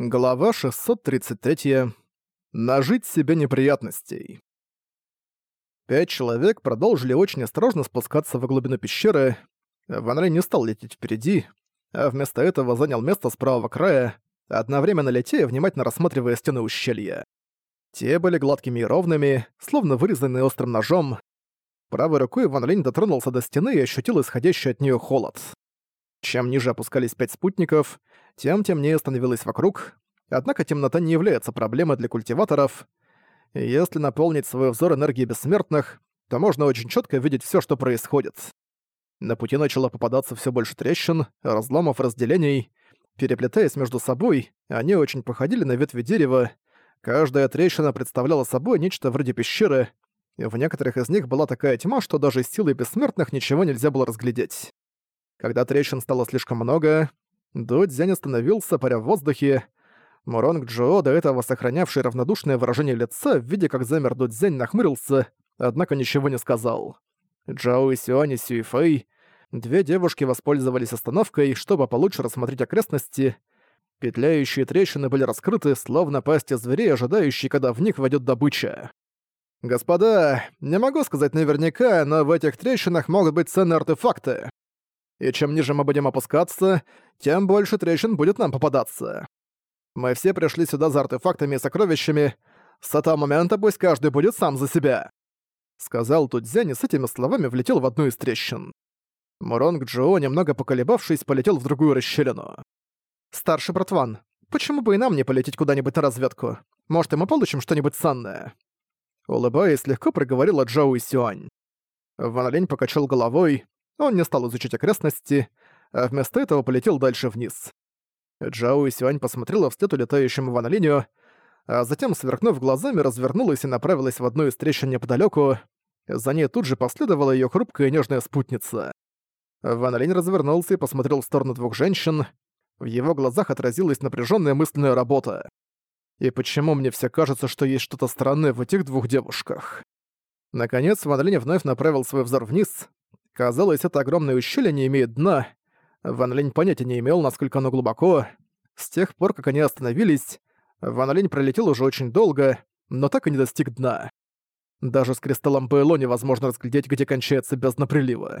Глава 633. Нажить себе неприятностей. Пять человек продолжили очень осторожно спускаться во глубину пещеры. Ван Рей не стал лететь впереди, а вместо этого занял место с правого края, одновременно летя и внимательно рассматривая стены ущелья. Те были гладкими и ровными, словно вырезанные острым ножом. Правой рукой Ван Линь дотронулся до стены и ощутил исходящий от нее холод. Чем ниже опускались пять спутников, тем темнее становилось вокруг. Однако темнота не является проблемой для культиваторов. если наполнить свой взор энергией бессмертных, то можно очень четко видеть все, что происходит. На пути начало попадаться все больше трещин, разломов, разделений. Переплетаясь между собой, они очень походили на ветви дерева. Каждая трещина представляла собой нечто вроде пещеры. В некоторых из них была такая тьма, что даже силой бессмертных ничего нельзя было разглядеть. Когда трещин стало слишком много, Дудзянь остановился, паря в воздухе. Муронг Джо, до этого сохранявший равнодушное выражение лица, видя, как замер Дудзянь, нахмурился, однако ничего не сказал. Джао и Сюань и Сюйфэй, две девушки воспользовались остановкой, чтобы получше рассмотреть окрестности. Петляющие трещины были раскрыты, словно пасти зверей, ожидающие, когда в них войдет добыча. «Господа, не могу сказать наверняка, но в этих трещинах могут быть ценные артефакты и чем ниже мы будем опускаться, тем больше трещин будет нам попадаться. Мы все пришли сюда за артефактами и сокровищами, с этого момента пусть каждый будет сам за себя», — сказал Тудзянь и с этими словами влетел в одну из трещин. Муронг Джо, немного поколебавшись, полетел в другую расщелину. «Старший братван, почему бы и нам не полететь куда-нибудь на разведку? Может, и мы получим что-нибудь ценное?» Улыбаясь, легко проговорила Джоу и Сюань. Ван Лень покачал головой, он не стал изучать окрестности, а вместо этого полетел дальше вниз. Джао и Сюань посмотрела вслед улетающему Ван Линю, а затем, сверкнув глазами, развернулась и направилась в одну из трещин неподалеку. За ней тут же последовала ее хрупкая нежная спутница. Ван Линь развернулся и посмотрел в сторону двух женщин. В его глазах отразилась напряженная мысленная работа. И почему мне все кажется, что есть что-то странное в этих двух девушках? Наконец, Ван Линь вновь направил свой взор вниз, Казалось, это огромное ущелье не имеет дна. Ван Линь понятия не имел, насколько оно глубоко. С тех пор, как они остановились, Ван Линь пролетел уже очень долго, но так и не достиг дна. Даже с кристаллом Бэйло невозможно разглядеть, где кончается бездна прилива.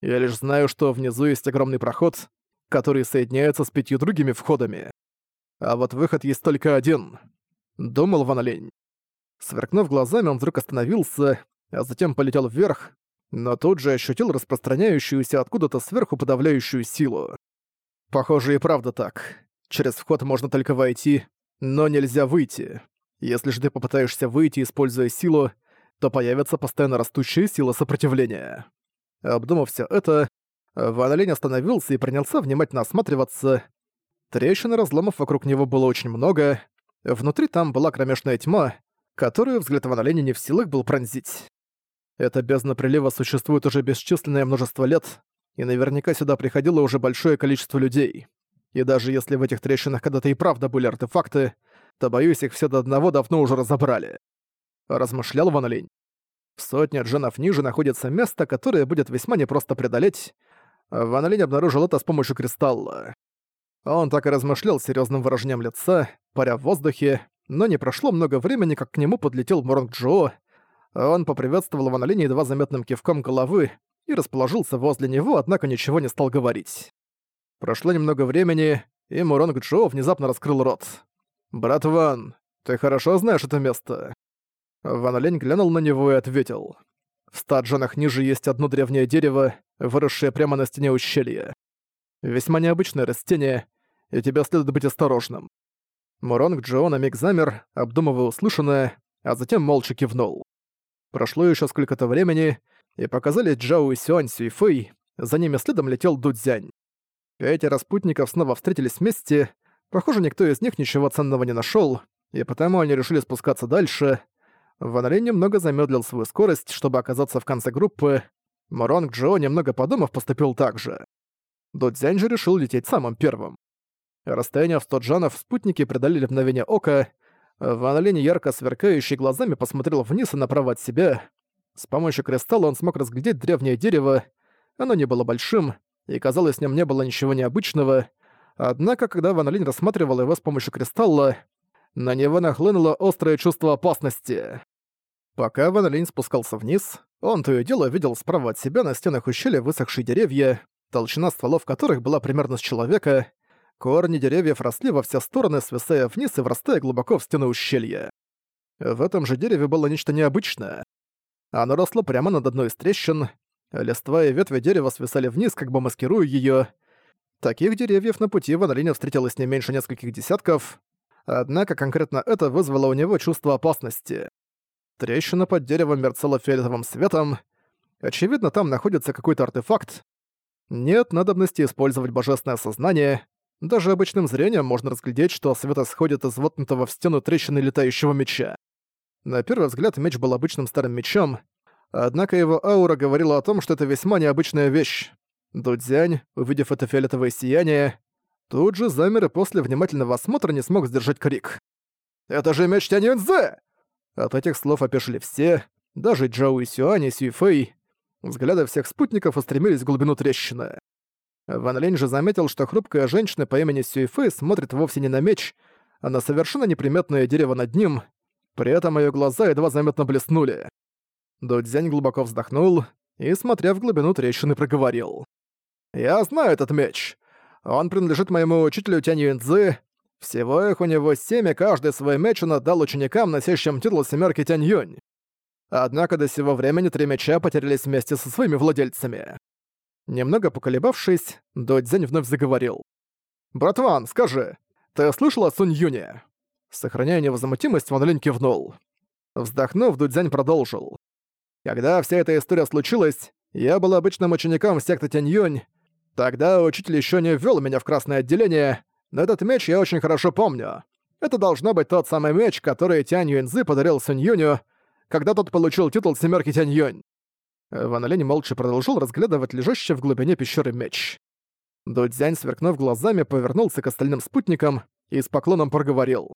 Я лишь знаю, что внизу есть огромный проход, который соединяется с пятью другими входами. А вот выход есть только один. Думал Ван Линь. Сверкнув глазами, он вдруг остановился, а затем полетел вверх, но тут же ощутил распространяющуюся откуда-то сверху подавляющую силу. Похоже и правда так. Через вход можно только войти, но нельзя выйти. Если же ты попытаешься выйти, используя силу, то появится постоянно растущая сила сопротивления. Обдумав все это, Ван Лень остановился и принялся внимательно осматриваться. Трещин и разломов вокруг него было очень много. Внутри там была кромешная тьма, которую взгляд Ван Лени не в силах был пронзить. Эта бездна прилива существует уже бесчисленное множество лет, и наверняка сюда приходило уже большое количество людей. И даже если в этих трещинах когда-то и правда были артефакты, то, боюсь, их все до одного давно уже разобрали. Размышлял Ван Линь. В сотне дженов ниже находится место, которое будет весьма непросто преодолеть. Ван Линь обнаружил это с помощью кристалла. Он так и размышлял серьезным выражением лица, паря в воздухе, но не прошло много времени, как к нему подлетел Моронг Джо, он поприветствовал Ван Линь едва заметным кивком головы и расположился возле него, однако ничего не стал говорить. Прошло немного времени, и Муронг Джо внезапно раскрыл рот. «Брат Ван, ты хорошо знаешь это место?» Ван Линь глянул на него и ответил. «В ста джанах ниже есть одно древнее дерево, выросшее прямо на стене ущелья. Весьма необычное растение, и тебе следует быть осторожным». Муронг Джо на миг замер, обдумывая услышанное, а затем молча кивнул. Прошло еще сколько-то времени, и показали Джао и Сюань Сюйфэй, за ними следом летел Дудзянь. Эти распутников снова встретились вместе, похоже, никто из них ничего ценного не нашел, и потому они решили спускаться дальше. Ван Линь немного замедлил свою скорость, чтобы оказаться в конце группы. Моронг Джо, немного подумав, поступил так же. Дудзянь же решил лететь самым первым. Расстояние в 100 джанов спутники преодолели в мгновение ока, Ван Линь, ярко сверкающий глазами, посмотрел вниз и направо от себя. С помощью кристалла он смог разглядеть древнее дерево. Оно не было большим, и, казалось, в нем не было ничего необычного. Однако, когда Ван Линь рассматривал его с помощью кристалла, на него нахлынуло острое чувство опасности. Пока Ван Линь спускался вниз, он то и дело видел справа от себя на стенах ущелья высохшие деревья, толщина стволов которых была примерно с человека, корни деревьев росли во все стороны, свисая вниз и врастая глубоко в стены ущелья. В этом же дереве было нечто необычное. Оно росло прямо над одной из трещин, листва и ветви дерева свисали вниз, как бы маскируя её. Таких деревьев на пути Ван Линя встретилось не меньше нескольких десятков, однако конкретно это вызвало у него чувство опасности. Трещина под деревом мерцала фиолетовым светом. Очевидно, там находится какой-то артефакт. Нет надобности использовать божественное сознание. Даже обычным зрением можно разглядеть, что свет исходит из воткнутого в стену трещины летающего меча. На первый взгляд меч был обычным старым мечом, однако его аура говорила о том, что это весьма необычная вещь. Дудзянь, увидев это фиолетовое сияние, тут же замер и после внимательного осмотра не смог сдержать крик. «Это же меч Тяньюньзе!» От этих слов опешили все, даже Джоу Сюань и Сюйфэй. Взгляды всех спутников устремились в глубину трещины. Ван Линь же заметил, что хрупкая женщина по имени Сюйфэй смотрит вовсе не на меч, а на совершенно неприметное дерево над ним, при этом ее глаза едва заметно блеснули. Дудзянь глубоко вздохнул и, смотря в глубину трещины, проговорил. «Я знаю этот меч. Он принадлежит моему учителю Тянь Юньцзы, всего их у него семь, и каждый свой меч он отдал ученикам, носящим титул «семерки Тянь-Юнь». Однако до сего времени три меча потерялись вместе со своими владельцами. Немного поколебавшись, Додзянь вновь заговорил. «Братван, скажи, ты слышал о Сунь Юне?» Сохраняя невозмутимость, Ван Линь кивнул. Вздохнув, Дудзянь продолжил. «Когда вся эта история случилась, я был обычным учеником секты Тянь-Юнь. Тогда учитель еще не ввел меня в красное отделение, но этот меч я очень хорошо помню. Это должно быть тот самый меч, который Тянь Юньзы подарил Сунь Юню, когда тот получил титул «Семерки Тянь Юнь». Ван Линь молча продолжил разглядывать лежащий в глубине пещеры меч. Дудзянь, сверкнув глазами, повернулся к остальным спутникам и с поклоном проговорил.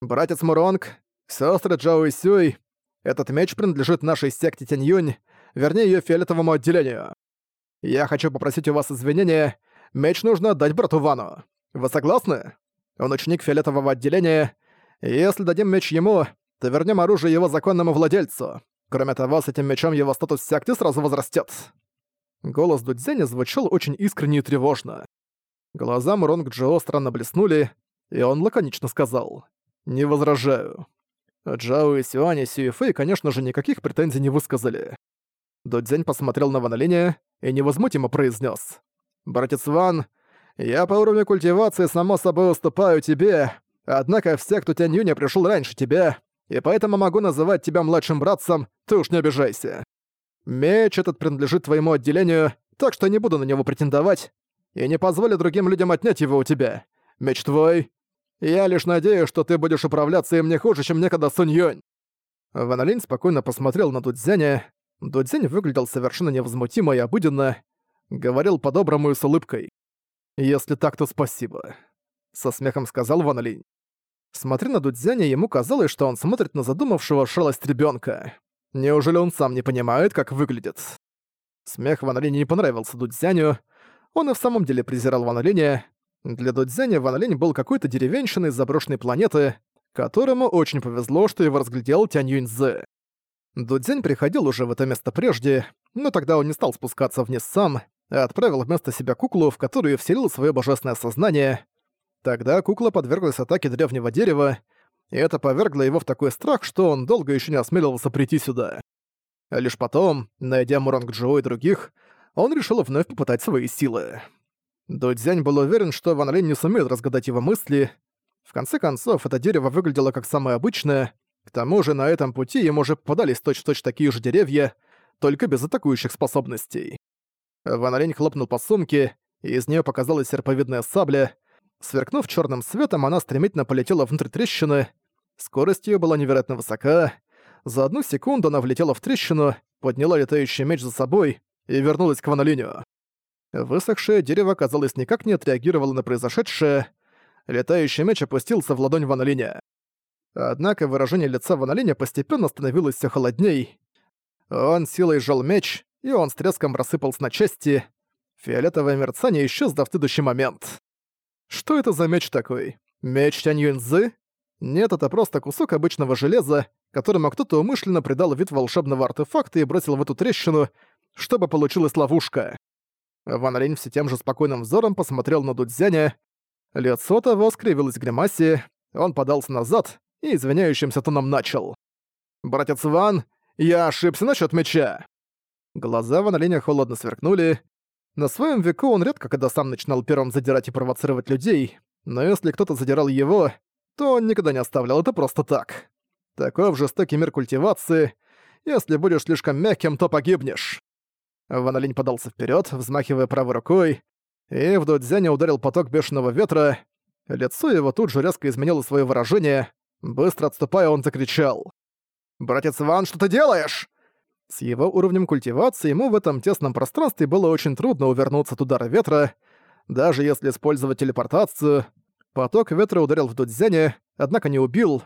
«Братец Муронг, сестры Джао и Сюй, этот меч принадлежит нашей секте Тянь Юнь, вернее ее фиолетовому отделению. Я хочу попросить у вас извинения, меч нужно отдать брату Вану. Вы согласны? Он ученик фиолетового отделения, если дадим меч ему, то вернем оружие его законному владельцу. Кроме того, с этим мечом его статус секты сразу возрастет. Голос Дудзеня звучал очень искренне и тревожно. Глаза Муронг Джо странно блеснули, и он лаконично сказал «Не возражаю». Джао и Сюань и Сюэфэй, конечно же, никаких претензий не высказали. Дудзень посмотрел на Ван Линя и невозмутимо произнес: «Братец Ван, я по уровню культивации само собой уступаю тебе, однако все, кто Тянь-Юня пришел раньше тебя, и поэтому могу называть тебя младшим братцем, ты уж не обижайся. Меч этот принадлежит твоему отделению, так что не буду на него претендовать, и не позволю другим людям отнять его у тебя. Меч твой. Я лишь надеюсь, что ты будешь управляться им не хуже, чем некогда Сунь Юнь». Ван Линь спокойно посмотрел на Дудзяня. Дудзянь выглядел совершенно невозмутимо и обыденно, говорил по-доброму и с улыбкой. «Если так, то спасибо», — со смехом сказал Ван Линь. Смотря на Дудзяня, ему казалось, что он смотрит на задумавшего шалость ребенка. Неужели он сам не понимает, как выглядит? Смех Ван Линя не понравился Дудзяню. Он и в самом деле презирал Ван Линя. Для Дудзяня Ван Линь был какой-то деревенщиной заброшенной планеты, которому очень повезло, что его разглядел Тянь Юньцзы. Дудзянь приходил уже в это место прежде, но тогда он не стал спускаться вниз сам, а отправил вместо себя куклу, в которую вселил свое божественное сознание. Тогда кукла подверглась атаке древнего дерева, и это повергло его в такой страх, что он долго еще не осмеливался прийти сюда. Лишь потом, найдя Муранг Джо и других, он решил вновь попытать свои силы. Дудзянь был уверен, что Ван Линь не сумеет разгадать его мысли. В конце концов, это дерево выглядело как самое обычное, к тому же на этом пути ему уже попадались точь-в-точь -точь такие же деревья, только без атакующих способностей. Ван Линь хлопнул по сумке, и из нее показалась серповидная сабля. Сверкнув черным светом, она стремительно полетела внутрь трещины. Скорость ее была невероятно высока. За одну секунду она влетела в трещину, подняла летающий меч за собой и вернулась к Ван Линю. Высохшее дерево, казалось, никак не отреагировало на произошедшее. Летающий меч опустился в ладонь Ван Линя. Однако выражение лица Ван Линя постепенно становилось все холодней. Он силой сжал меч, и он с треском рассыпался на части. Фиолетовое мерцание исчезло в следующий момент. Что это за меч такой? Меч Тянь Юньзы? Нет, это просто кусок обычного железа, которому кто-то умышленно придал вид волшебного артефакта и бросил в эту трещину, чтобы получилась ловушка. Ван Линь все тем же спокойным взором посмотрел на Дудзяня. Лицо того скривилось в гримасе, он подался назад и извиняющимся тоном начал. «Братец Ван, я ошибся насчет меча!» Глаза Ван Линя холодно сверкнули. На своем веку он редко когда сам начинал первым задирать и провоцировать людей, но если кто-то задирал его, то он никогда не оставлял это просто так. Таков жестокий мир культивации. Если будешь слишком мягким, то погибнешь. Ван Линь подался вперед, взмахивая правой рукой, и в Додзяне ударил поток бешеного ветра. Лицо его тут же резко изменило свое выражение. Быстро отступая, он закричал. «Братец Ван, что ты делаешь?» С его уровнем культивации ему в этом тесном пространстве было очень трудно увернуться от удара ветра. Даже если использовать телепортацию, поток ветра ударил в Дудзяне, однако не убил.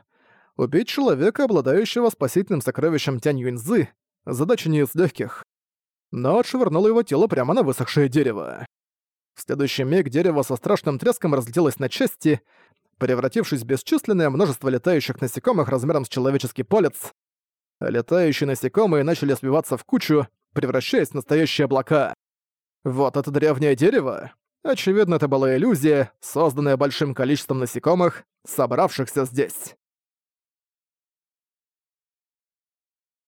Убить человека, обладающего спасительным сокровищем Тянь Юньзы, задача не из легких. Но отшвырнул его тело прямо на высохшее дерево. В следующий миг дерево со страшным треском разлетелось на части, превратившись в бесчисленное множество летающих насекомых размером с человеческий палец. Летающие насекомые начали сбиваться в кучу, превращаясь в настоящие облака. Вот это древнее дерево. Очевидно, это была иллюзия, созданная большим количеством насекомых, собравшихся здесь.